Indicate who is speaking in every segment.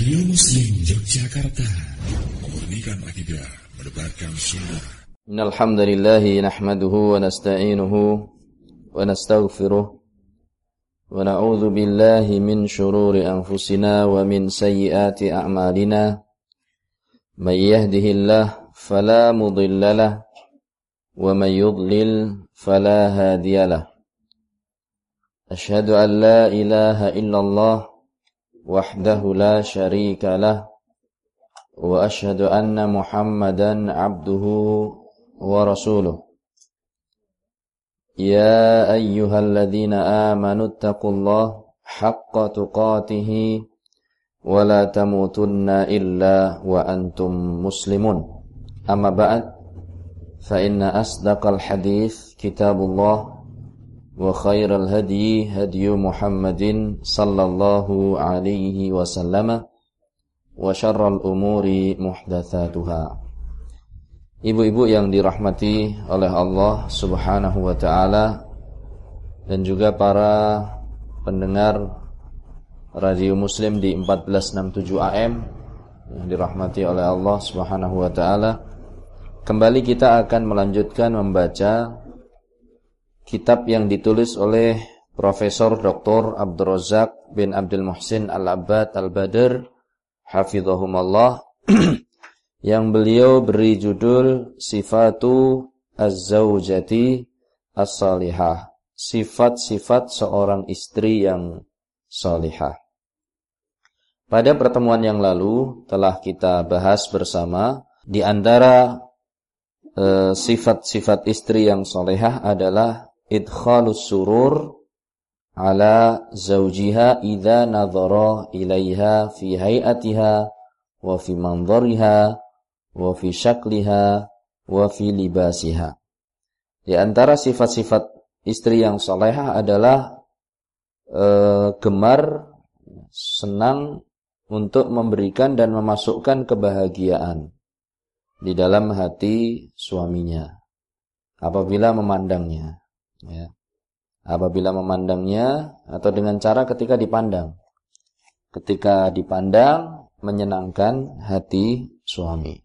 Speaker 1: Radio Muslim Yogyakarta. Memurnikan akidah Mendebarkan sunnah.
Speaker 2: Innalhamdulillahi Nahmaduhu wa nasta'inuhu Wa nasta'gfiruh Wa na'udhu billahi min syururi anfusina Wa min sayyiati a'malina. Man yahdihillah Fala mudillalah Wa man yudlil Fala hadiyalah. Ashhadu an la ilaha illallah وحده لا شريك له وأشهد أن محمدا عبده ورسوله. يا أيها الذين آمنوا اتقوا الله حق تقاته ولا تموتن إلا وأنتم مسلمون. أما بعد فإن أصدق الحديث كتاب الله وخير الهدي هدي محمد صلى الله عليه وسلم وشر الأمور محدثاتها Ibu-ibu yang dirahmati oleh Allah Subhanahu wa taala dan juga para pendengar Radio Muslim di 1467 AM yang dirahmati oleh Allah Subhanahu wa taala. Kembali kita akan melanjutkan membaca kitab yang ditulis oleh Profesor Dr. Abdul Razak bin Abdul Muhsin Al-Abbad Al-Badr Hafidhahumallah yang beliau beri judul Sifatu Az-Zawjati As-Salihah Sifat-sifat seorang istri yang salihah Pada pertemuan yang lalu telah kita bahas bersama di antara eh, sifat-sifat istri yang salihah adalah idkhalus surur ala zawjiha idza nadhara ilaiha fi hayatiha wa fi manzariha wa fi syakliha wa fi libasiha. Di antara sifat-sifat istri yang salehah adalah e, gemar senang untuk memberikan dan memasukkan kebahagiaan di dalam hati suaminya apabila memandangnya ya. Apabila memandangnya atau dengan cara ketika dipandang. Ketika dipandang menyenangkan hati suami.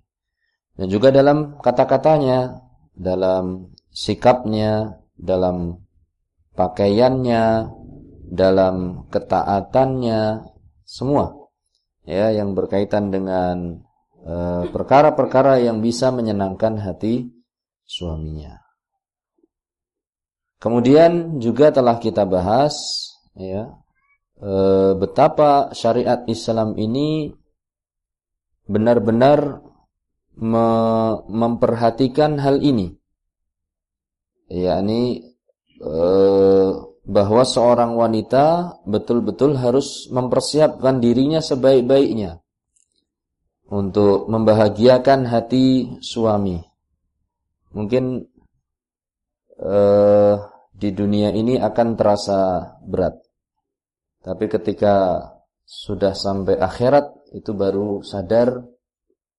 Speaker 2: Dan juga dalam kata-katanya, dalam sikapnya, dalam pakaiannya, dalam ketaatannya, semua ya yang berkaitan dengan eh, perkara-perkara yang bisa menyenangkan hati suaminya. Kemudian juga telah kita bahas ya e, betapa syariat Islam ini benar-benar me memperhatikan hal ini. yakni e, bahwa seorang wanita betul-betul harus mempersiapkan dirinya sebaik-baiknya untuk membahagiakan hati suami. Mungkin eh, di dunia ini akan terasa berat. Tapi ketika sudah sampai akhirat itu baru sadar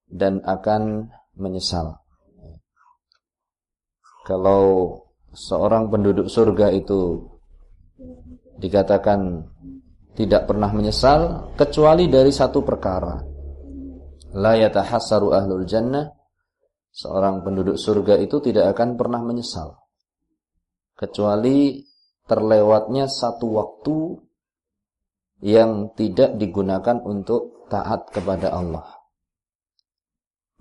Speaker 2: dan akan menyesal. Kalau seorang penduduk surga itu dikatakan tidak pernah menyesal kecuali dari satu perkara. La yatahassaru ahlul jannah. Seorang penduduk surga itu tidak akan pernah menyesal kecuali terlewatnya satu waktu yang tidak digunakan untuk taat kepada Allah.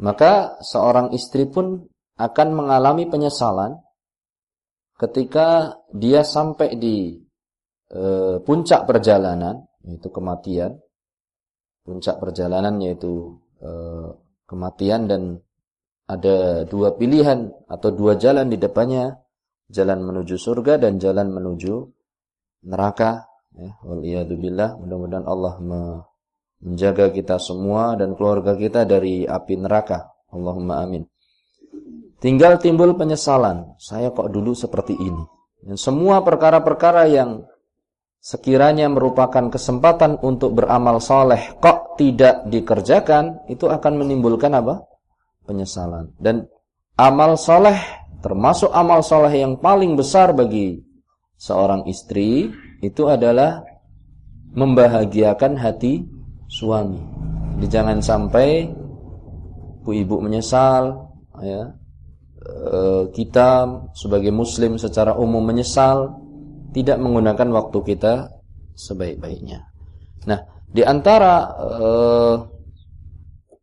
Speaker 2: Maka seorang istri pun akan mengalami penyesalan ketika dia sampai di e, puncak perjalanan, yaitu kematian. Puncak perjalanan yaitu e, kematian dan ada dua pilihan atau dua jalan di depannya jalan menuju surga dan jalan menuju neraka ya. Mudah-mudahan Allah menjaga kita semua dan keluarga kita dari api neraka. Allahumma amin. Tinggal timbul penyesalan. Saya kok dulu seperti ini? Dan semua perkara-perkara yang sekiranya merupakan kesempatan untuk beramal soleh kok tidak dikerjakan itu akan menimbulkan apa? Penyesalan. Dan amal soleh termasuk amal soleh yang paling besar bagi seorang istri itu adalah membahagiakan hati suami. Jadi jangan sampai ibu-ibu menyesal, ya. E, kita sebagai muslim secara umum menyesal tidak menggunakan waktu kita sebaik-baiknya. Nah, di antara e,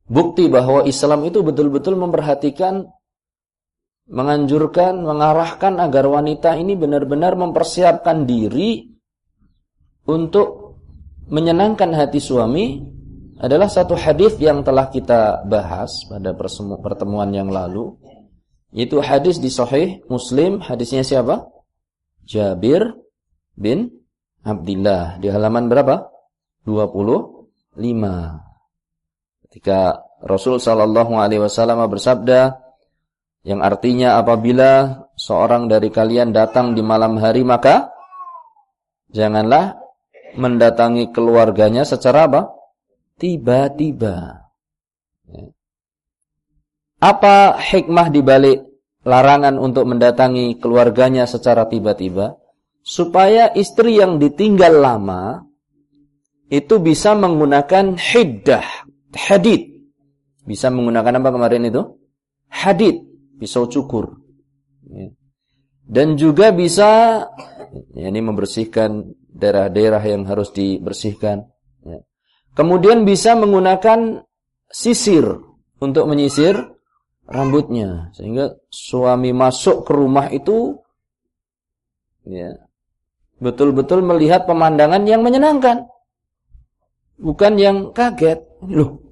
Speaker 2: bukti bahwa Islam itu betul-betul memperhatikan menganjurkan, mengarahkan agar wanita ini benar-benar mempersiapkan diri untuk menyenangkan hati suami adalah satu hadis yang telah kita bahas pada pertemuan yang lalu itu hadis di sahih Muslim hadisnya siapa? Jabir bin Abdullah di halaman berapa? 25 ketika Rasul sallallahu alaihi wasallam bersabda yang artinya apabila seorang dari kalian datang di malam hari maka janganlah mendatangi keluarganya secara apa? Tiba-tiba. Apa hikmah dibalik larangan untuk mendatangi keluarganya secara tiba-tiba? Supaya istri yang ditinggal lama itu bisa menggunakan hiddah, hadid. Bisa menggunakan apa kemarin itu? Hadid pisau cukur. Ya. Dan juga bisa ya, ini membersihkan daerah-daerah yang harus dibersihkan. Ya. Kemudian bisa menggunakan sisir untuk menyisir rambutnya sehingga suami masuk ke rumah itu ya betul-betul melihat pemandangan yang menyenangkan bukan yang kaget loh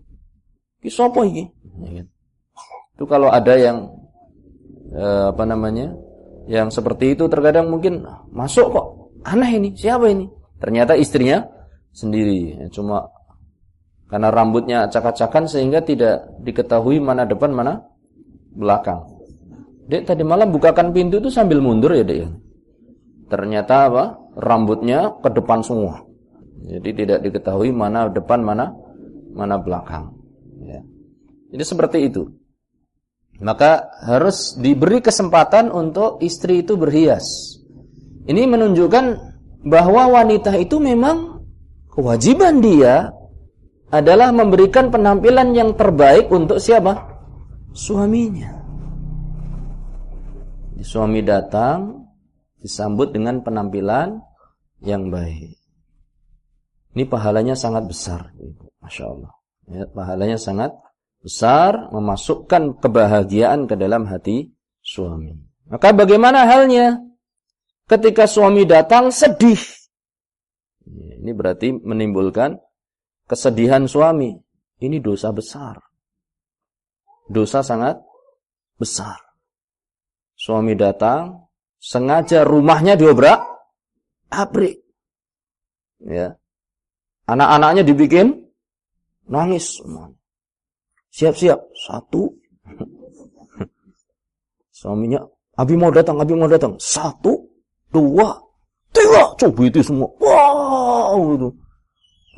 Speaker 2: ini apa ini ya, itu kalau ada yang eh, apa namanya? Yang seperti itu terkadang mungkin masuk kok. Aneh ini. Siapa ini? Ternyata istrinya sendiri. Ya, cuma karena rambutnya acak-acakan sehingga tidak diketahui mana depan mana belakang. Dek tadi malam bukakan pintu itu sambil mundur ya dek ya? Ternyata apa? Rambutnya ke depan semua. Jadi tidak diketahui mana depan mana mana belakang. Ya. jadi seperti itu maka harus diberi kesempatan untuk istri itu berhias. Ini menunjukkan bahwa wanita itu memang kewajiban dia adalah memberikan penampilan yang terbaik untuk siapa? Suaminya. Suami datang disambut dengan penampilan yang baik. Ini pahalanya sangat besar, Masya Allah. Ya, pahalanya sangat besar memasukkan kebahagiaan ke dalam hati suami. Maka bagaimana halnya ketika suami datang sedih? Ini berarti menimbulkan kesedihan suami. Ini dosa besar. Dosa sangat besar. Suami datang, sengaja rumahnya diobrak, abrik. Ya. Anak-anaknya dibikin nangis semuanya. Siap-siap. Satu. Suaminya, Abi mau datang, Abi mau datang. Satu, dua, tiga. Coba itu semua. Wow. Itu.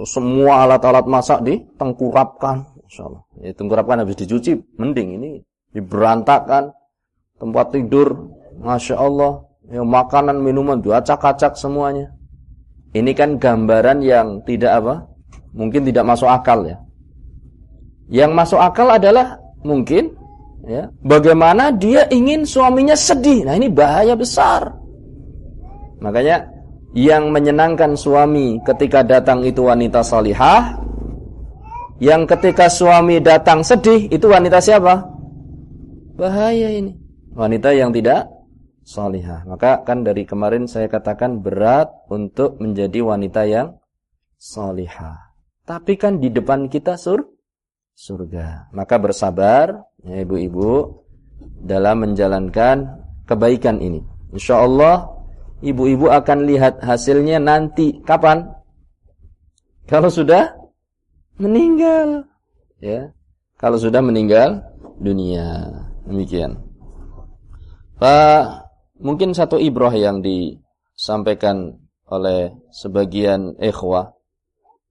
Speaker 2: Semua alat-alat masak ditengkurapkan. Insya Allah. Ya, tengkurapkan habis dicuci, mending ini diberantakan. Tempat tidur, Masya Allah. Ya, makanan, minuman, diacak-acak semuanya. Ini kan gambaran yang tidak apa? Mungkin tidak masuk akal ya. Yang masuk akal adalah mungkin ya, bagaimana dia ingin suaminya sedih. Nah, ini bahaya besar. Makanya yang menyenangkan suami ketika datang itu wanita salihah, yang ketika suami datang sedih itu wanita siapa? Bahaya ini. Wanita yang tidak salihah. Maka kan dari kemarin saya katakan berat untuk menjadi wanita yang salihah. Tapi kan di depan kita sur surga. Maka bersabar ya ibu-ibu dalam menjalankan kebaikan ini. Insya Allah ibu-ibu akan lihat hasilnya nanti kapan? Kalau sudah meninggal, ya. Kalau sudah meninggal dunia. Demikian. Pak, mungkin satu ibrah yang disampaikan oleh sebagian ikhwah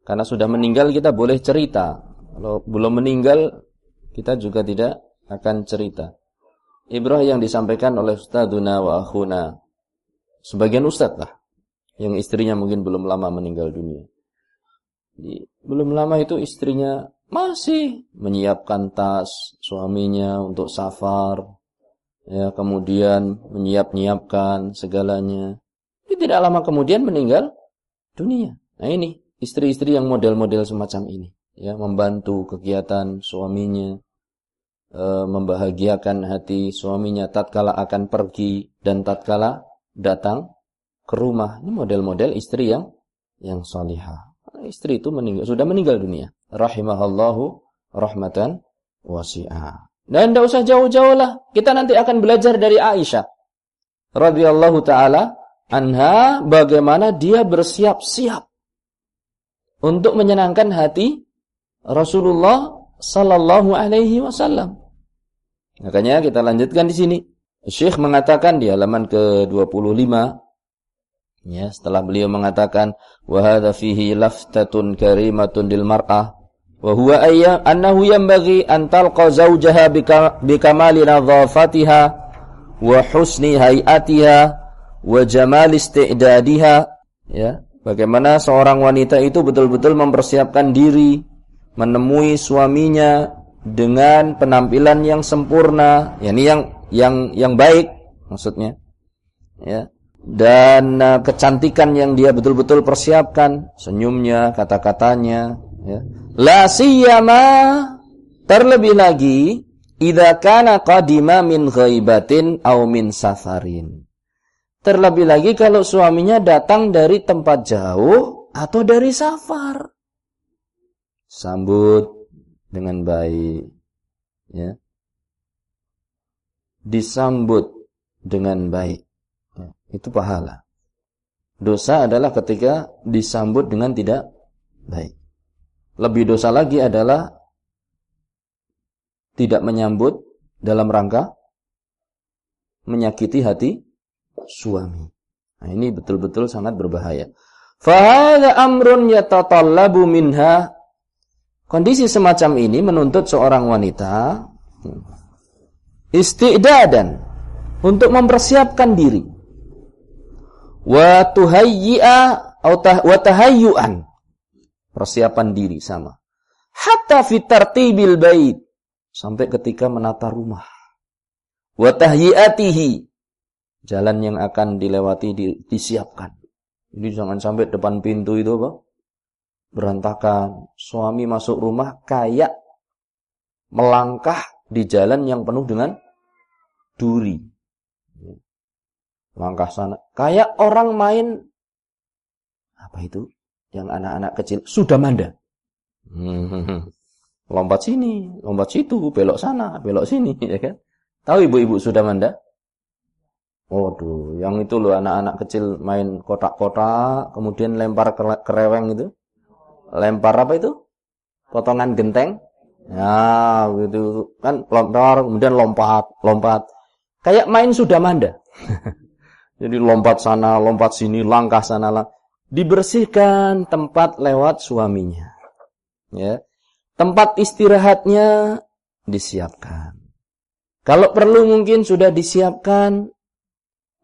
Speaker 2: karena sudah meninggal kita boleh cerita kalau belum meninggal, kita juga tidak akan cerita. Ibrah yang disampaikan oleh Ustaduna wa akhuna. Sebagian ustadz lah. Yang istrinya mungkin belum lama meninggal dunia. Jadi, belum lama itu istrinya masih menyiapkan tas suaminya untuk safar, ya kemudian menyiap-nyiapkan segalanya. Ini tidak lama kemudian meninggal dunia. Nah ini istri-istri yang model-model semacam ini, ya membantu kegiatan suaminya, e, membahagiakan hati suaminya tatkala akan pergi dan tatkala datang ke rumah. Ini model-model istri yang yang salihah. Istri itu meninggal sudah meninggal dunia rahimahallahu rahmatan wasi'ah. Dan tidak usah jauh-jauh lah. Kita nanti akan belajar dari Aisyah. radhiyallahu ta'ala anha bagaimana dia bersiap-siap untuk menyenangkan hati Rasulullah sallallahu alaihi wasallam. Makanya kita lanjutkan di sini. Syekh mengatakan di halaman ke-25 ya setelah beliau mengatakan wa hadza fihi laftatun karimatun lil mar'ah wa huwa ayya annahu yanbaghi an talqa zawjaha bikamali nadhafatiha wa husni hayatiha wa jamal isti'dadiha ya bagaimana seorang wanita itu betul-betul mempersiapkan diri menemui suaminya dengan penampilan yang sempurna yakni yang yang yang baik maksudnya ya dan uh, kecantikan yang dia betul-betul persiapkan senyumnya kata-katanya ya La siyama terlebih lagi idza kana qadima min ghaibatin aw min safarin. Terlebih lagi kalau suaminya datang dari tempat jauh atau dari safar. Sambut dengan baik. Ya. Disambut dengan baik. Ya, itu pahala. Dosa adalah ketika disambut dengan tidak baik. Lebih dosa lagi adalah tidak menyambut dalam rangka menyakiti hati suami. Nah, ini betul-betul sangat berbahaya. Fahada amrun yatatallabu minha Kondisi semacam ini menuntut seorang wanita istidadan untuk mempersiapkan diri. Wa tuhayyi'a wa tahayyu'an persiapan diri sama. Hatta fitar tibil bait sampai ketika menata rumah. Wa tahyiatihi jalan yang akan dilewati di, disiapkan. Jadi jangan sampai depan pintu itu apa? Berantakan. Suami masuk rumah kayak melangkah di jalan yang penuh dengan duri. Langkah sana. Kayak orang main apa itu? yang anak-anak kecil sudah manda. Lompat sini, lompat situ, belok sana, belok sini, ya kan? Tahu ibu-ibu sudah manda? Waduh, yang itu loh anak-anak kecil main kotak-kotak, kemudian lempar kereweng itu. Lempar apa itu? Potongan genteng. Ya, gitu kan lempar, kemudian lompat, lompat. Kayak main sudah manda. Jadi lompat sana, lompat sini, langkah sana, langkah dibersihkan tempat lewat suaminya. Ya. Tempat istirahatnya disiapkan. Kalau perlu mungkin sudah disiapkan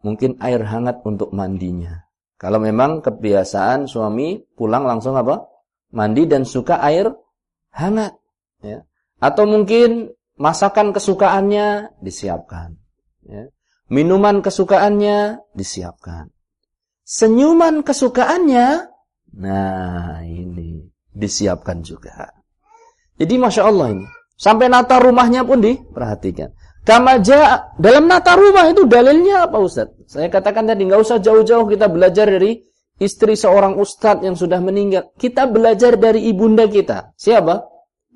Speaker 2: mungkin air hangat untuk mandinya. Kalau memang kebiasaan suami pulang langsung apa? Mandi dan suka air hangat, ya. Atau mungkin masakan kesukaannya disiapkan, ya. Minuman kesukaannya disiapkan senyuman kesukaannya, nah ini disiapkan juga. Jadi masya Allah ini sampai nata rumahnya pun diperhatikan. Kamaja dalam nata rumah itu dalilnya apa Ustaz? Saya katakan tadi nggak usah jauh-jauh kita belajar dari istri seorang ustadz yang sudah meninggal. Kita belajar dari ibunda kita. Siapa?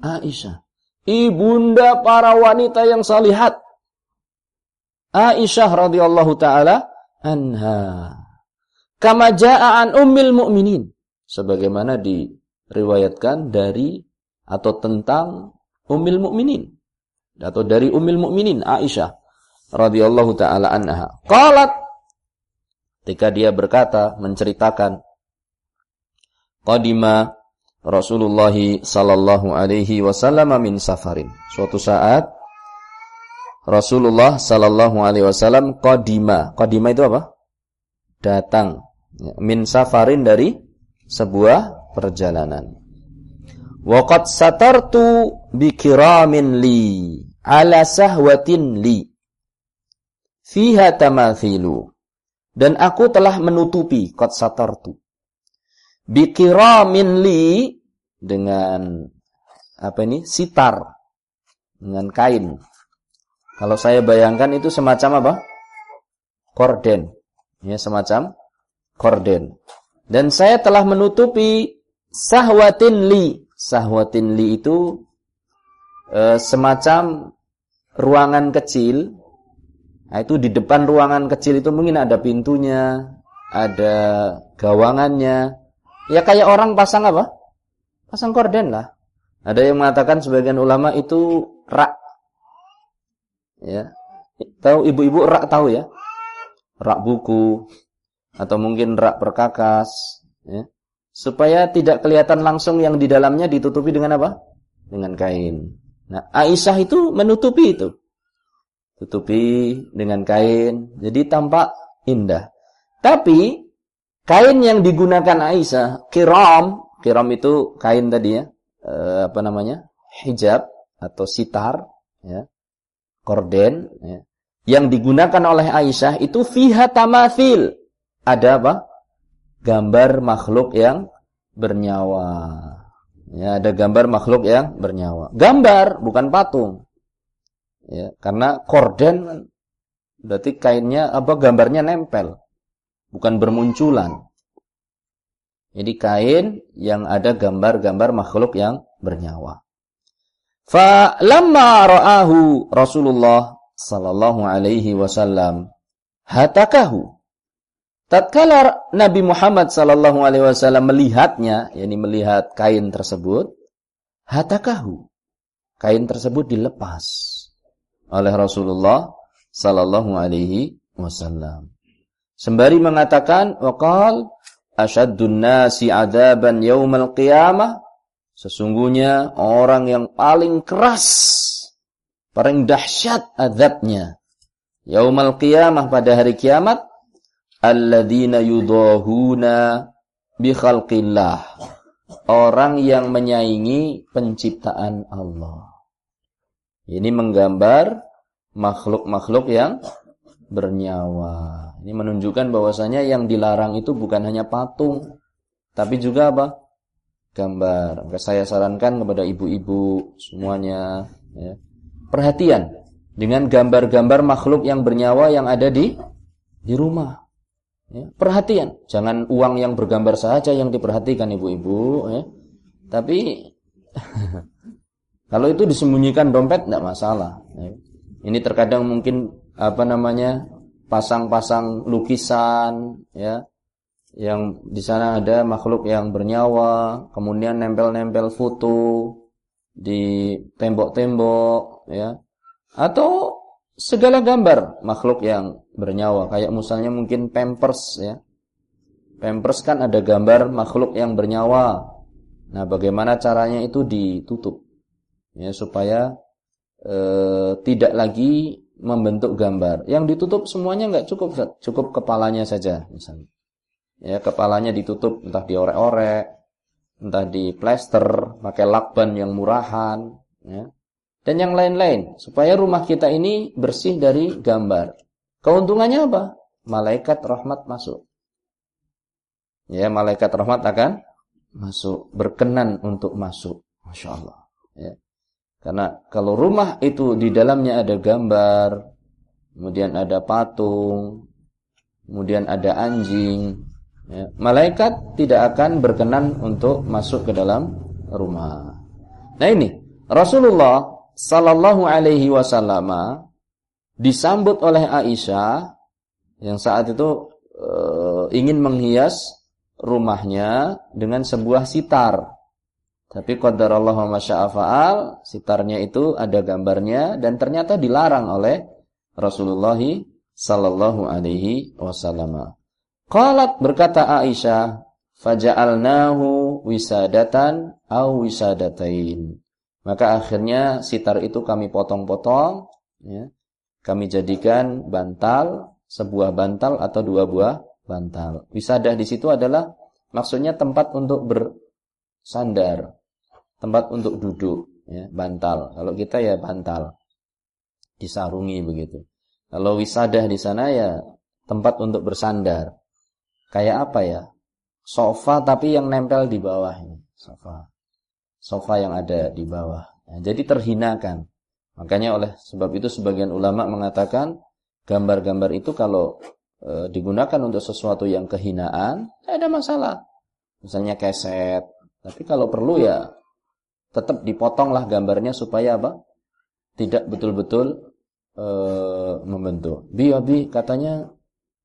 Speaker 2: Aisyah. Ibunda para wanita yang salihat. Aisyah radhiyallahu taala anha. Kama ja'an ummil mu'minin. Sebagaimana diriwayatkan dari atau tentang ummil mu'minin. Atau dari ummil mu'minin Aisyah radhiyallahu taala anha. Qalat ketika dia berkata menceritakan qadima Rasulullah sallallahu alaihi wasallam min safarin. Suatu saat Rasulullah sallallahu alaihi wasallam qadima. Qadima itu apa? Datang min safarin dari sebuah perjalanan. Wa qad satartu bikiramin li ala sahwatin li fiha tamathilu. Dan aku telah menutupi qad satartu bikiramin li dengan apa ini? sitar dengan kain. Kalau saya bayangkan itu semacam apa? Korden. Ya, semacam korden. Dan saya telah menutupi sahwatin li. Sahwatin li itu e, semacam ruangan kecil. Nah, itu di depan ruangan kecil itu mungkin ada pintunya, ada gawangannya. Ya kayak orang pasang apa? Pasang korden lah. Ada yang mengatakan sebagian ulama itu rak. Ya. Tahu ibu-ibu rak tahu ya? Rak buku atau mungkin rak perkakas, ya supaya tidak kelihatan langsung yang di dalamnya ditutupi dengan apa? Dengan kain. Nah, Aisyah itu menutupi itu. Tutupi dengan kain, jadi tampak indah. Tapi kain yang digunakan Aisyah, kiram, kiram itu kain tadi ya, e, apa namanya? hijab atau sitar, ya. Korden, ya. Yang digunakan oleh Aisyah itu fiha tamathil. Ada apa? gambar makhluk yang bernyawa. Ya, ada gambar makhluk yang bernyawa. Gambar, bukan patung. Ya, karena korden berarti kainnya apa gambarnya nempel, bukan bermunculan. Jadi kain yang ada gambar-gambar makhluk yang bernyawa. Fa lamma ra'ahu Rasulullah sallallahu alaihi wasallam hatakahu Tatkala Nabi Muhammad sallallahu alaihi wasallam melihatnya, yakni melihat kain tersebut, hatakahu. Kain tersebut dilepas oleh Rasulullah sallallahu alaihi wasallam. Sembari mengatakan waqal asyaddun nasi adaban yaumal qiyamah sesungguhnya orang yang paling keras paling dahsyat azabnya yaumal qiyamah pada hari kiamat alladzina yudahuna bi khalqillah. Orang yang menyaingi penciptaan Allah. Ini menggambar makhluk-makhluk yang bernyawa. Ini menunjukkan bahwasanya yang dilarang itu bukan hanya patung, tapi juga apa? Gambar. Maka saya sarankan kepada ibu-ibu semuanya, ya, perhatian dengan gambar-gambar makhluk yang bernyawa yang ada di di rumah. Ya, perhatian, jangan uang yang bergambar saja yang diperhatikan ibu-ibu. Ya. Tapi kalau itu disembunyikan dompet tidak masalah. Ya. Ini terkadang mungkin apa namanya pasang-pasang lukisan, ya, yang di sana ada makhluk yang bernyawa, kemudian nempel-nempel foto di tembok-tembok, ya, atau segala gambar makhluk yang bernyawa kayak misalnya mungkin pampers ya. Pampers kan ada gambar makhluk yang bernyawa. Nah bagaimana caranya itu ditutup ya supaya e, tidak lagi membentuk gambar yang ditutup semuanya nggak cukup cukup kepalanya saja misalnya ya kepalanya ditutup entah diorek-orek entah di plester pakai lakban yang murahan ya dan yang lain-lain supaya rumah kita ini bersih dari gambar. Keuntungannya apa? Malaikat rahmat masuk. Ya, malaikat rahmat akan masuk, berkenan untuk masuk. Masya Allah. Ya. Karena kalau rumah itu di dalamnya ada gambar, kemudian ada patung, kemudian ada anjing, ya, malaikat tidak akan berkenan untuk masuk ke dalam rumah. Nah ini Rasulullah sallallahu alaihi wasallam disambut oleh Aisyah yang saat itu e, ingin menghias rumahnya dengan sebuah sitar. Tapi qadarallah wa masya'afa'al, sitarnya itu ada gambarnya dan ternyata dilarang oleh Rasulullah sallallahu alaihi wasallam. Qalat berkata Aisyah, faja'alnahu wisadatan au wisadatain. Maka akhirnya sitar itu kami potong-potong, ya. kami jadikan bantal, sebuah bantal atau dua buah bantal. Wisadah di situ adalah maksudnya tempat untuk bersandar tempat untuk duduk, ya, bantal. Kalau kita ya bantal, disarungi begitu. Kalau wisadah di sana ya tempat untuk bersandar. Kayak apa ya? Sofa tapi yang nempel di bawah ini, sofa. Sofa yang ada di bawah. Nah, jadi terhinakan. Makanya oleh sebab itu sebagian ulama mengatakan gambar-gambar itu kalau e, digunakan untuk sesuatu yang kehinaan, tidak ada masalah. Misalnya keset. Tapi kalau perlu ya tetap dipotonglah gambarnya supaya apa? Tidak betul-betul e, membentuk. Bi, Abi katanya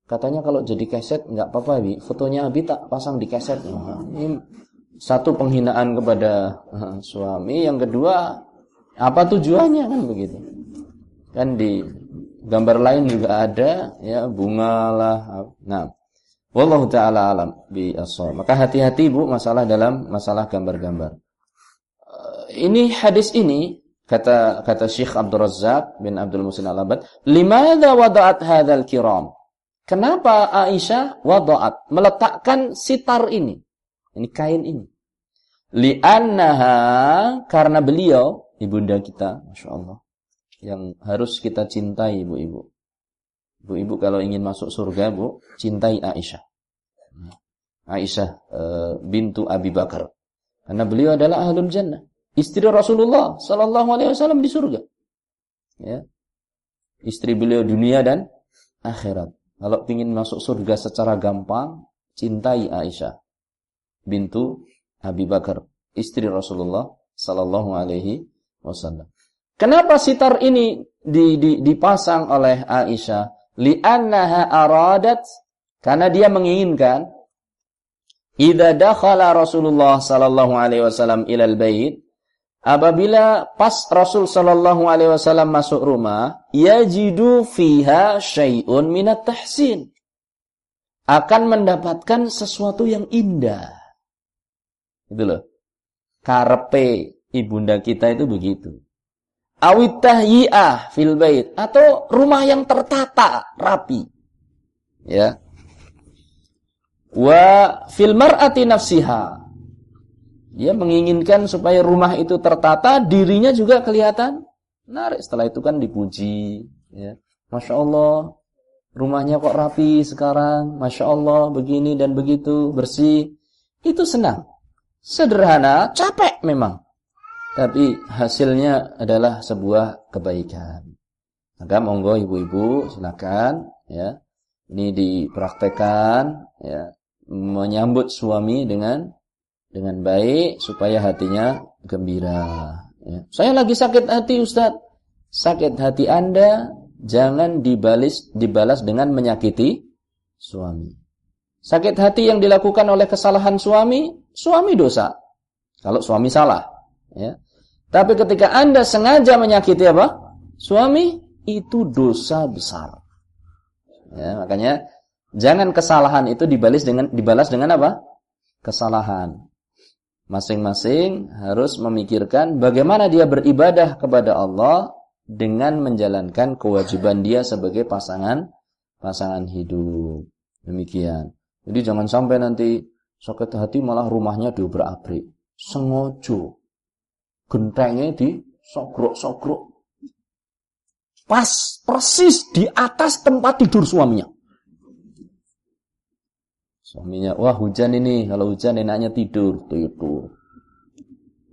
Speaker 2: katanya kalau jadi keset nggak apa-apa Bi. Fotonya Abi tak pasang di keset. Ini satu penghinaan kepada uh, suami, yang kedua apa tujuannya kan begitu. Kan di gambar lain juga ada ya bunga lah. Nah, wallahu taala alam bi asal. Maka hati-hati Bu masalah dalam masalah gambar-gambar. Ini hadis ini kata kata Syekh Abdul Razak bin Abdul Musin Al-Abad, "Limadza wada'at hadzal kiram?" Kenapa Aisyah wada'at meletakkan sitar ini? Ini kain ini. Li'annaha karena beliau ibunda kita, masya Allah, yang harus kita cintai ibu-ibu. Ibu-ibu kalau ingin masuk surga, bu, cintai Aisyah. Aisyah e, bintu Abi Bakar. Karena beliau adalah ahlul jannah. Istri Rasulullah Sallallahu Alaihi Wasallam di surga. Ya. Istri beliau dunia dan akhirat. Kalau ingin masuk surga secara gampang, cintai Aisyah bintu Abi Bakar, istri Rasulullah sallallahu alaihi wasallam. Kenapa sitar ini di, di, dipasang oleh Aisyah? Li'annaha aradat karena dia menginginkan idza dakhala Rasulullah sallallahu alaihi wasallam ilal bait apabila pas Rasul sallallahu alaihi wasallam masuk rumah yajidu fiha syai'un minat tahsin akan mendapatkan sesuatu yang indah itu loh. Karpe ibunda kita itu begitu. Awit tahyi'ah fil bait atau rumah yang tertata, rapi. Ya. Wa fil mar'ati nafsiha. Dia menginginkan supaya rumah itu tertata, dirinya juga kelihatan menarik. Setelah itu kan dipuji, ya. Masya Allah, rumahnya kok rapi sekarang. Masya Allah, begini dan begitu, bersih. Itu senang. Sederhana, capek memang. Tapi hasilnya adalah sebuah kebaikan. Maka monggo ibu-ibu silakan ya. Ini dipraktekkan ya, menyambut suami dengan dengan baik supaya hatinya gembira. Ya. Saya lagi sakit hati Ustaz. Sakit hati Anda jangan dibalas dibalas dengan menyakiti suami. Sakit hati yang dilakukan oleh kesalahan suami, suami dosa. Kalau suami salah, ya. Tapi ketika Anda sengaja menyakiti apa? Suami itu dosa besar. Ya, makanya jangan kesalahan itu dibalas dengan dibalas dengan apa? Kesalahan. Masing-masing harus memikirkan bagaimana dia beribadah kepada Allah dengan menjalankan kewajiban dia sebagai pasangan pasangan hidup. Demikian. Jadi jangan sampai nanti sakit hati malah rumahnya diobrak-abrik. Sengojo. Gentengnya di sogrok-sogrok. Pas persis di atas tempat tidur suaminya. Suaminya, wah hujan ini. Kalau hujan enaknya tidur. Tidur.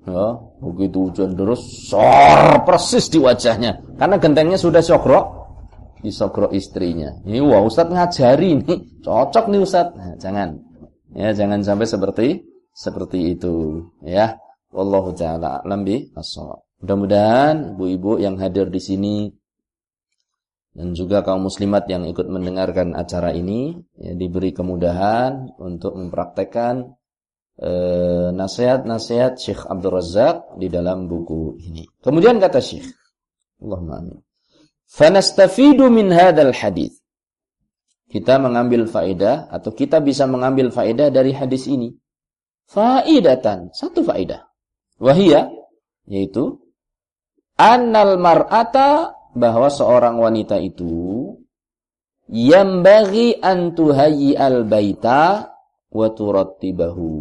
Speaker 2: Ya, begitu hujan terus, sor persis di wajahnya. Karena gentengnya sudah sogrok disogro istrinya. Ini wah Ustaz ngajari nih, cocok nih Ustaz. Nah, jangan. Ya, jangan sampai seperti seperti itu, ya. Wallahu taala alam bi Mudah-mudahan ibu-ibu yang hadir di sini dan juga kaum muslimat yang ikut mendengarkan acara ini ya, diberi kemudahan untuk mempraktekkan eh, nasihat-nasihat Syekh Abdul Razak di dalam buku ini. Kemudian kata Syekh, Allahumma amin. Fanastafidu min hadzal hadis. Kita mengambil faedah atau kita bisa mengambil faedah dari hadis ini. Faidatan, satu faedah. Wahia yaitu annal mar'ata bahwa seorang wanita itu yang bagi antuhayi al baita wa turattibahu.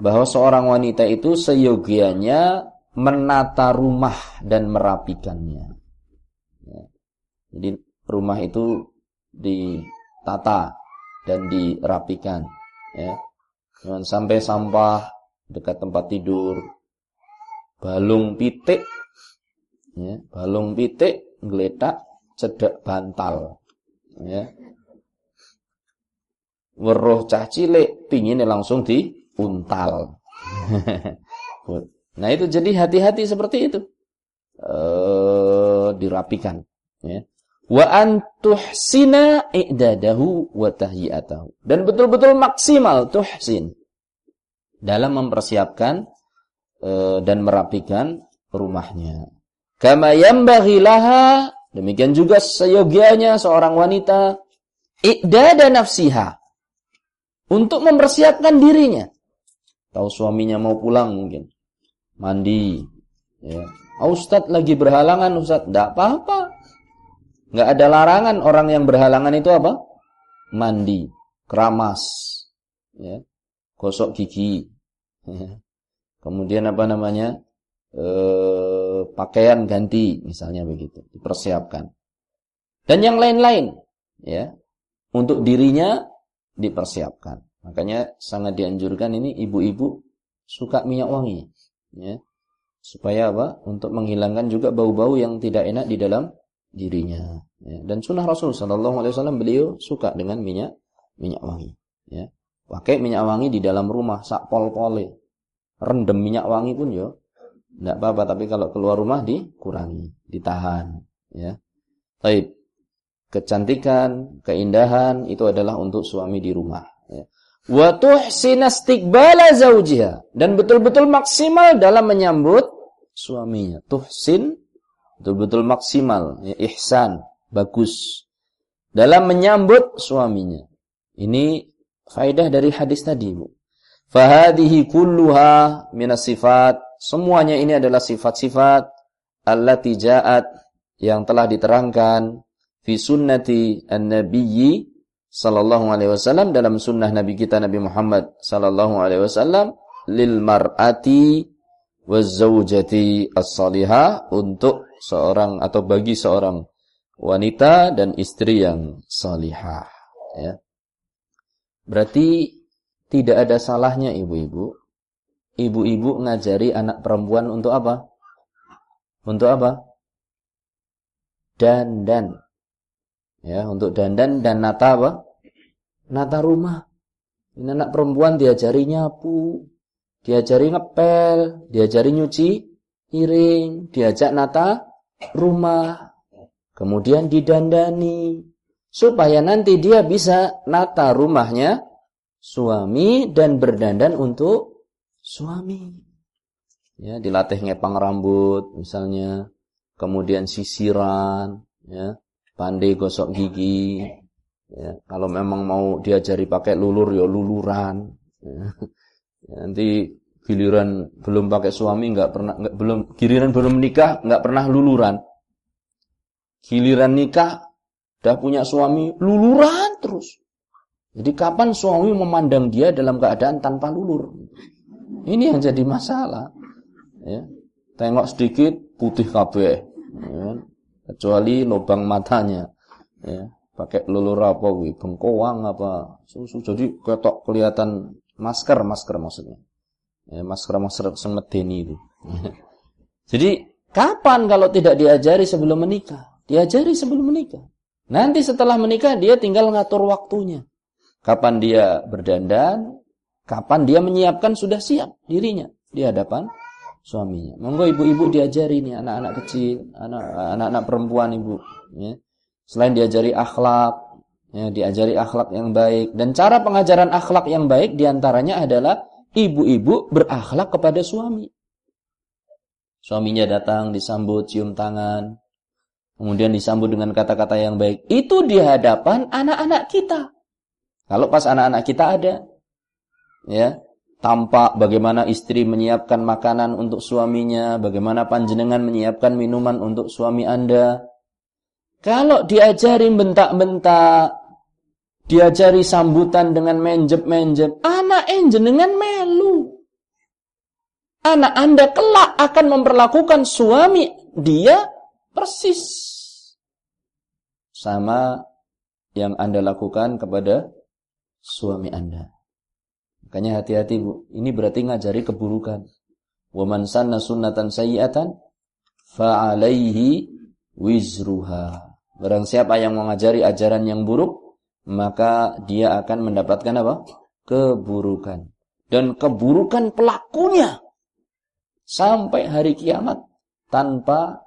Speaker 2: bahwa seorang wanita itu seyogianya menata rumah dan merapikannya. Ya. Jadi rumah itu ditata dan dirapikan. Ya. Jangan sampai sampah dekat tempat tidur, balung pitik, ya, balung pitik, geletak, cedak bantal. Ya. Weruh cah cilik, pingin langsung diuntal. nah itu jadi hati-hati seperti itu. E, dirapikan. Ya wa antuhsina i'dadahu wa tahyiyatahu dan betul-betul maksimal tuhsin dalam mempersiapkan e, dan merapikan rumahnya kama yambaghi laha demikian juga seyogianya seorang wanita i'dada nafsiha untuk mempersiapkan dirinya tahu suaminya mau pulang mungkin mandi ya Ustadz lagi berhalangan Ustadz, tidak apa-apa. Nggak ada larangan orang yang berhalangan itu apa? Mandi, keramas, ya, gosok gigi, ya. kemudian apa namanya, pakaian ganti, misalnya begitu, dipersiapkan. Dan yang lain-lain, ya, untuk dirinya dipersiapkan. Makanya sangat dianjurkan ini ibu-ibu suka minyak wangi, ya, supaya apa? Untuk menghilangkan juga bau-bau yang tidak enak di dalam dirinya. Ya. Dan sunnah Rasul Wasallam beliau suka dengan minyak minyak wangi. Ya. Pakai minyak wangi di dalam rumah sak pol pole. Rendem minyak wangi pun yo tidak apa-apa. Tapi kalau keluar rumah dikurangi, ditahan. Ya. Baik. Kecantikan, keindahan itu adalah untuk suami di rumah. Ya. Wa tuhsina istiqbala dan betul-betul maksimal dalam menyambut suaminya. Tuhsin betul-betul maksimal, ya, ihsan, bagus dalam menyambut suaminya. Ini faedah dari hadis tadi, Bu. Fahadihi kulluha minas sifat. Semuanya ini adalah sifat-sifat allati ja'at yang telah diterangkan fi sunnati an-nabiyyi sallallahu alaihi wasallam dalam sunnah nabi kita Nabi Muhammad sallallahu alaihi wasallam lil mar'ati wazzaujati as-salihah untuk seorang atau bagi seorang wanita dan istri yang salihah ya. Berarti tidak ada salahnya ibu-ibu ibu-ibu ngajari anak perempuan untuk apa? Untuk apa? Dandan. Ya, untuk dandan dan nata apa? Nata rumah. Ini anak perempuan diajari nyapu, diajari ngepel, diajari nyuci piring, diajak nata rumah, kemudian didandani, supaya nanti dia bisa nata rumahnya suami dan berdandan untuk suami. Ya, dilatih ngepang rambut misalnya, kemudian sisiran, ya, pandai gosok gigi. Ya, kalau memang mau diajari pakai lulur ya luluran. Ya. Nanti giliran belum pakai suami nggak pernah nggak belum giliran belum nikah nggak pernah luluran giliran nikah udah punya suami luluran terus jadi kapan suami memandang dia dalam keadaan tanpa lulur ini yang jadi masalah ya tengok sedikit putih kabeh ya. kecuali lubang matanya ya pakai lulur apa bengkoang apa susu jadi ketok kelihatan masker masker maksudnya Ya, masker-masker semedeni itu. Jadi, kapan kalau tidak diajari sebelum menikah? Diajari sebelum menikah. Nanti setelah menikah dia tinggal ngatur waktunya. Kapan dia berdandan, kapan dia menyiapkan sudah siap dirinya di hadapan suaminya. Monggo ibu-ibu diajari nih anak-anak kecil, anak-anak perempuan ibu. Ya. Selain diajari akhlak, ya, diajari akhlak yang baik. Dan cara pengajaran akhlak yang baik di antaranya adalah ibu-ibu berakhlak kepada suami. Suaminya datang disambut cium tangan, kemudian disambut dengan kata-kata yang baik. Itu di hadapan anak-anak kita. Kalau pas anak-anak kita ada, ya, tampak bagaimana istri menyiapkan makanan untuk suaminya, bagaimana panjenengan menyiapkan minuman untuk suami Anda. Kalau diajari bentak-bentak, diajari sambutan dengan menjep-menjep, anak jenengan melu. anak Anda kelak akan memperlakukan suami dia persis sama yang Anda lakukan kepada suami Anda. Makanya hati-hati Bu, ini berarti ngajari keburukan. Wa man sanna sunnatan sayyi'atan wizruha. Barang siapa yang mengajari ajaran yang buruk, maka dia akan mendapatkan apa? Keburukan. Dan keburukan pelakunya sampai hari kiamat tanpa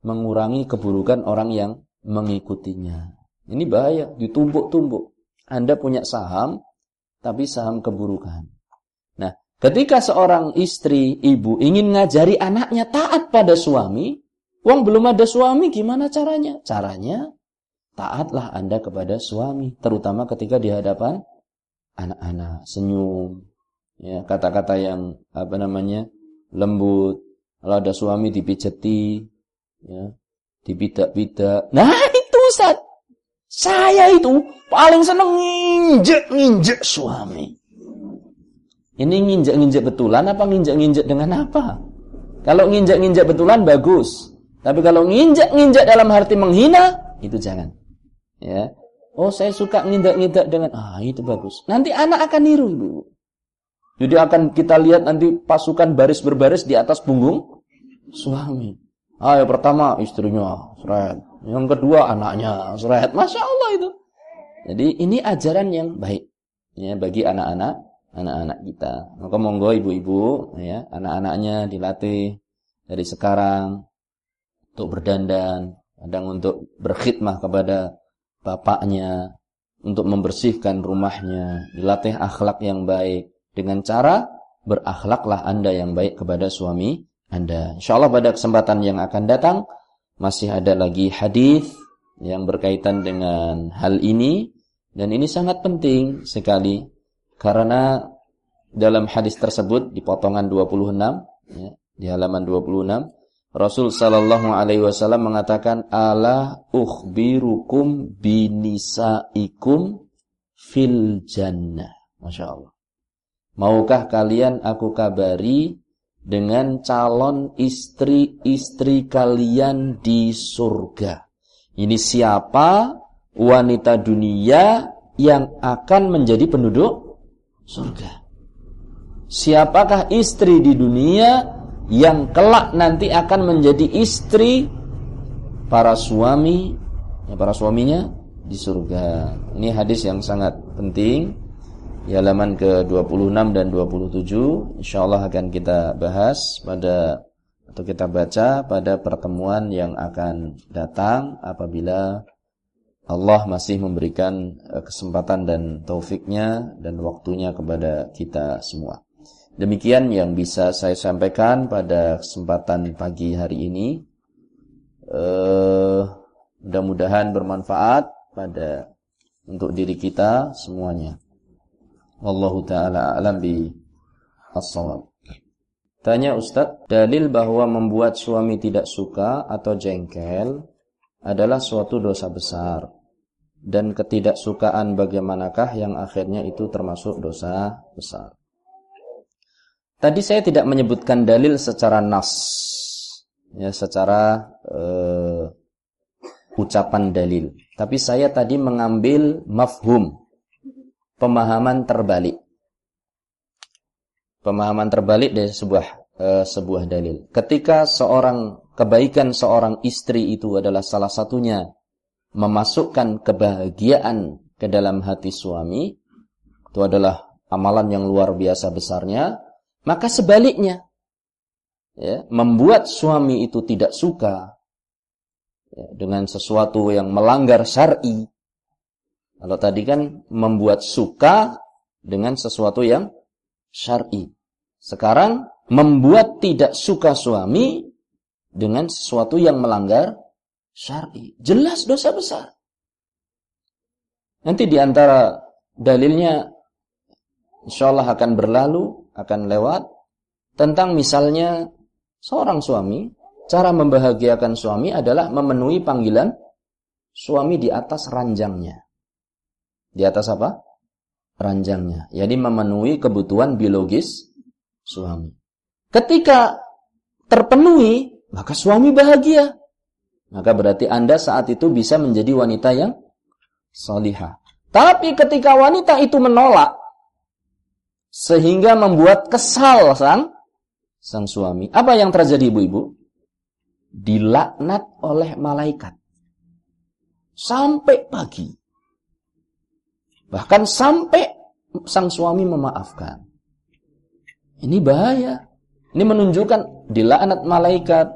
Speaker 2: mengurangi keburukan orang yang mengikutinya. Ini bahaya, ditumbuk-tumbuk. Anda punya saham, tapi saham keburukan. Nah, ketika seorang istri, ibu ingin ngajari anaknya taat pada suami, uang belum ada suami, gimana caranya? Caranya, taatlah Anda kepada suami, terutama ketika di hadapan anak-anak, senyum, ya kata-kata yang apa namanya lembut. Kalau ada suami dipijeti, ya dipidak-pidak. Nah itu Ustaz. Saya itu paling seneng nginjek-nginjek suami. Ini nginjek-nginjek betulan apa nginjek-nginjek dengan apa? Kalau nginjek-nginjek betulan bagus. Tapi kalau nginjek-nginjek dalam arti menghina, itu jangan. Ya. Oh, saya suka nginjek-nginjek dengan ah itu bagus. Nanti anak akan niru, Ibu. Jadi akan kita lihat nanti pasukan baris berbaris di atas punggung suami. Ah, yang pertama istrinya, seret. Yang kedua anaknya, seret. Masya Allah itu. Jadi ini ajaran yang baik ya bagi anak-anak anak-anak kita. Maka monggo ibu-ibu ya, anak-anaknya dilatih dari sekarang untuk berdandan, kadang untuk berkhidmah kepada bapaknya, untuk membersihkan rumahnya, dilatih akhlak yang baik dengan cara berakhlaklah Anda yang baik kepada suami Anda. Insyaallah pada kesempatan yang akan datang masih ada lagi hadis yang berkaitan dengan hal ini dan ini sangat penting sekali karena dalam hadis tersebut di potongan 26 ya, di halaman 26 Rasul sallallahu alaihi wasallam mengatakan ala ukhbirukum binisaikum fil jannah. Masya Allah. Maukah kalian aku kabari dengan calon istri-istri kalian di surga. Ini siapa wanita dunia yang akan menjadi penduduk surga. Siapakah istri di dunia yang kelak nanti akan menjadi istri para suami, ya para suaminya di surga. Ini hadis yang sangat penting di halaman ke-26 dan 27 insyaallah akan kita bahas pada atau kita baca pada pertemuan yang akan datang apabila Allah masih memberikan eh, kesempatan dan taufiknya dan waktunya kepada kita semua. Demikian yang bisa saya sampaikan pada kesempatan pagi hari ini. Uh, mudah-mudahan bermanfaat pada untuk diri kita semuanya. Wallahu taala alam bi as-shawab. Tanya Ustadz, dalil bahwa membuat suami tidak suka atau jengkel adalah suatu dosa besar. Dan ketidaksukaan bagaimanakah yang akhirnya itu termasuk dosa besar. Tadi saya tidak menyebutkan dalil secara nas. Ya, secara uh, ucapan dalil. Tapi saya tadi mengambil mafhum pemahaman terbalik. Pemahaman terbalik dari sebuah uh, sebuah dalil. Ketika seorang kebaikan seorang istri itu adalah salah satunya memasukkan kebahagiaan ke dalam hati suami, itu adalah amalan yang luar biasa besarnya, maka sebaliknya ya, membuat suami itu tidak suka ya, dengan sesuatu yang melanggar syar'i, kalau tadi kan membuat suka dengan sesuatu yang syar'i. Sekarang membuat tidak suka suami dengan sesuatu yang melanggar syar'i. Jelas dosa besar. Nanti di antara dalilnya insyaallah akan berlalu, akan lewat tentang misalnya seorang suami, cara membahagiakan suami adalah memenuhi panggilan suami di atas ranjangnya. Di atas apa? Ranjangnya. Jadi memenuhi kebutuhan biologis suami. Ketika terpenuhi, maka suami bahagia. Maka berarti Anda saat itu bisa menjadi wanita yang salihah. Tapi ketika wanita itu menolak, sehingga membuat kesal sang sang suami. Apa yang terjadi ibu-ibu? Dilaknat oleh malaikat. Sampai pagi. Bahkan sampai sang suami memaafkan. Ini bahaya. Ini menunjukkan dilaknat malaikat.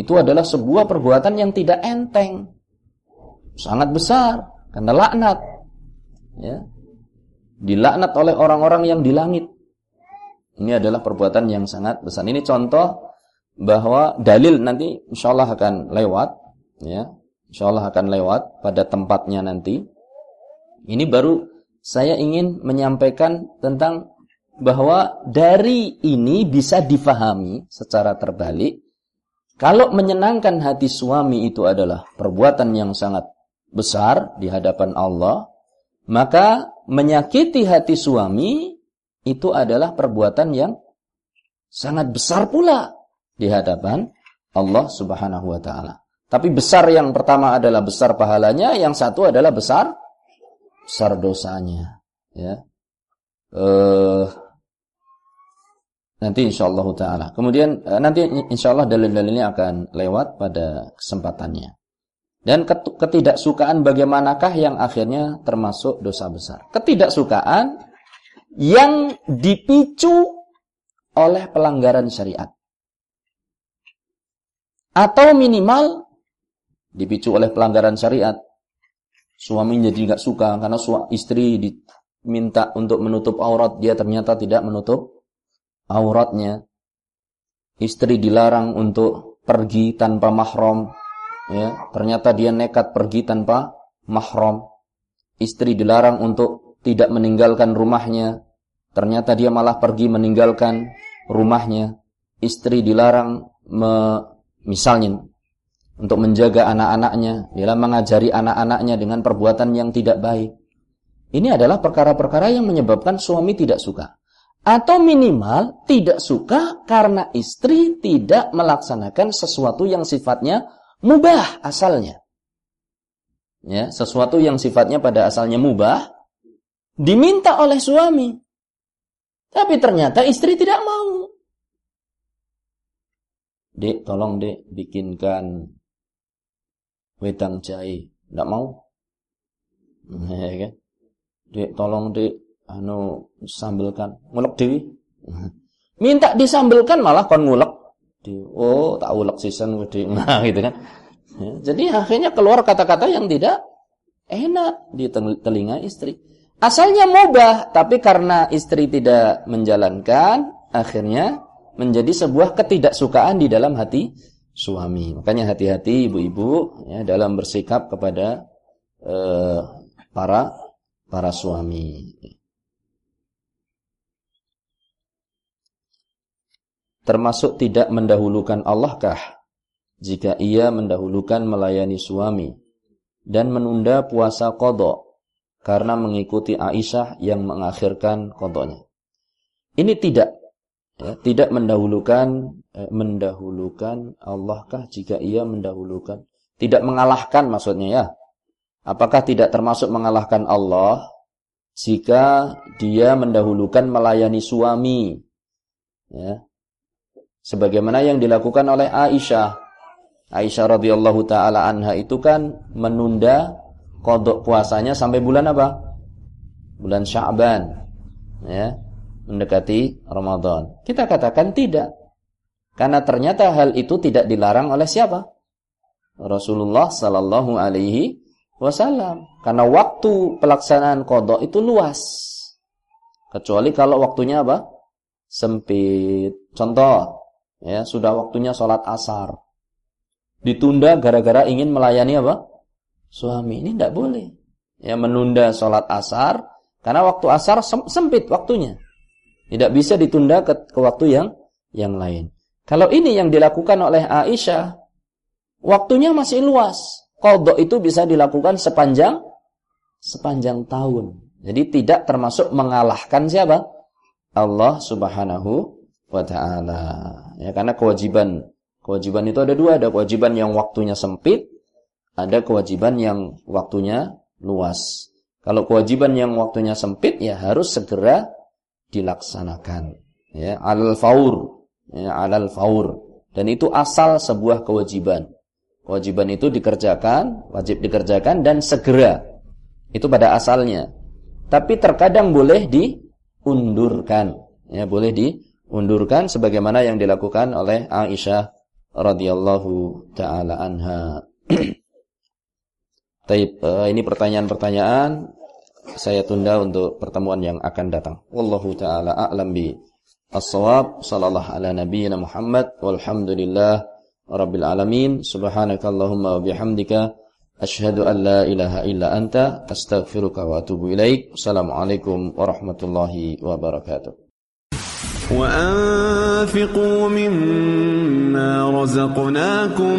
Speaker 2: Itu adalah sebuah perbuatan yang tidak enteng. Sangat besar. Karena laknat. Ya. Dilaknat oleh orang-orang yang di langit. Ini adalah perbuatan yang sangat besar. Ini contoh bahwa dalil nanti insya Allah akan lewat. Ya. Insya Allah akan lewat pada tempatnya nanti. Ini baru saya ingin menyampaikan tentang bahwa dari ini bisa difahami secara terbalik. Kalau menyenangkan hati suami itu adalah perbuatan yang sangat besar di hadapan Allah, maka menyakiti hati suami itu adalah perbuatan yang sangat besar pula di hadapan Allah Subhanahu wa taala. Tapi besar yang pertama adalah besar pahalanya, yang satu adalah besar besar dosanya, ya. Eh nanti insyaallah taala. Kemudian eh, nanti insyaallah dalil-dalilnya akan lewat pada kesempatannya. Dan ketidaksukaan bagaimanakah yang akhirnya termasuk dosa besar? Ketidaksukaan yang dipicu oleh pelanggaran syariat. Atau minimal dipicu oleh pelanggaran syariat. Suami jadi nggak suka karena istri diminta untuk menutup aurat, dia ternyata tidak menutup auratnya. Istri dilarang untuk pergi tanpa mahram, ya, ternyata dia nekat pergi tanpa mahram. Istri dilarang untuk tidak meninggalkan rumahnya, ternyata dia malah pergi meninggalkan rumahnya. Istri dilarang me, misalnya untuk menjaga anak-anaknya, dia mengajari anak-anaknya dengan perbuatan yang tidak baik. Ini adalah perkara-perkara yang menyebabkan suami tidak suka. Atau minimal tidak suka karena istri tidak melaksanakan sesuatu yang sifatnya mubah asalnya. Ya, sesuatu yang sifatnya pada asalnya mubah diminta oleh suami. Tapi ternyata istri tidak mau. Dek, tolong dek bikinkan wedang jahe. Tidak mau. Ya kan? Dek, tolong dek anu sambelkan. Ngulek dewi. Minta disambelkan malah kon ngulek di oh tak ulek sisan gede nah gitu kan ya, jadi akhirnya keluar kata-kata yang tidak enak di telinga istri asalnya mubah tapi karena istri tidak menjalankan akhirnya menjadi sebuah ketidaksukaan di dalam hati suami. Makanya hati-hati ibu-ibu ya dalam bersikap kepada eh, para para suami. Termasuk tidak mendahulukan Allahkah jika ia mendahulukan melayani suami dan menunda puasa kodok karena mengikuti Aisyah yang mengakhirkan kodoknya. Ini tidak ya, tidak mendahulukan eh, mendahulukan Allahkah jika ia mendahulukan tidak mengalahkan maksudnya ya. Apakah tidak termasuk mengalahkan Allah jika dia mendahulukan melayani suami? Ya, sebagaimana yang dilakukan oleh Aisyah. Aisyah radhiyallahu taala anha itu kan menunda kodok puasanya sampai bulan apa? Bulan Sya'ban. Ya, mendekati Ramadan. Kita katakan tidak. Karena ternyata hal itu tidak dilarang oleh siapa? Rasulullah sallallahu alaihi wasallam. Karena waktu pelaksanaan kodok itu luas. Kecuali kalau waktunya apa? Sempit. Contoh, Ya, sudah waktunya sholat asar. Ditunda gara-gara ingin melayani apa? Suami. Ini tidak boleh. Ya, menunda sholat asar. Karena waktu asar sempit waktunya. Tidak bisa ditunda ke, ke waktu yang yang lain. Kalau ini yang dilakukan oleh Aisyah, waktunya masih luas. Kodok itu bisa dilakukan sepanjang sepanjang tahun. Jadi tidak termasuk mengalahkan siapa? Allah Subhanahu wa taala. Ya karena kewajiban kewajiban itu ada dua, ada kewajiban yang waktunya sempit, ada kewajiban yang waktunya luas. Kalau kewajiban yang waktunya sempit ya harus segera dilaksanakan. Ya, alal faur. Ya, alal faur. Dan itu asal sebuah kewajiban. Kewajiban itu dikerjakan, wajib dikerjakan dan segera. Itu pada asalnya. Tapi terkadang boleh diundurkan. Ya, boleh diundurkan sebagaimana yang dilakukan oleh Aisyah radhiyallahu taala anha. Taib, uh, ini pertanyaan-pertanyaan saya tunda untuk pertemuan yang akan datang. Wallahu taala a'lam bi as-shawab. Sallallahu ala nabiyyina Muhammad walhamdulillah rabbil alamin. Subhanakallahumma wa bihamdika asyhadu an la ilaha illa anta astaghfiruka wa atubu ilaik. Assalamualaikum warahmatullahi wabarakatuh.
Speaker 3: وأنفقوا مما رزقناكم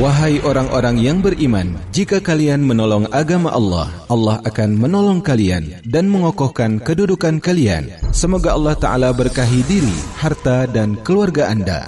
Speaker 4: Wahai orang-orang yang beriman, jika kalian menolong agama Allah, Allah akan menolong kalian dan mengokohkan kedudukan kalian. Semoga Allah Ta'ala berkahi diri, harta, dan keluarga Anda.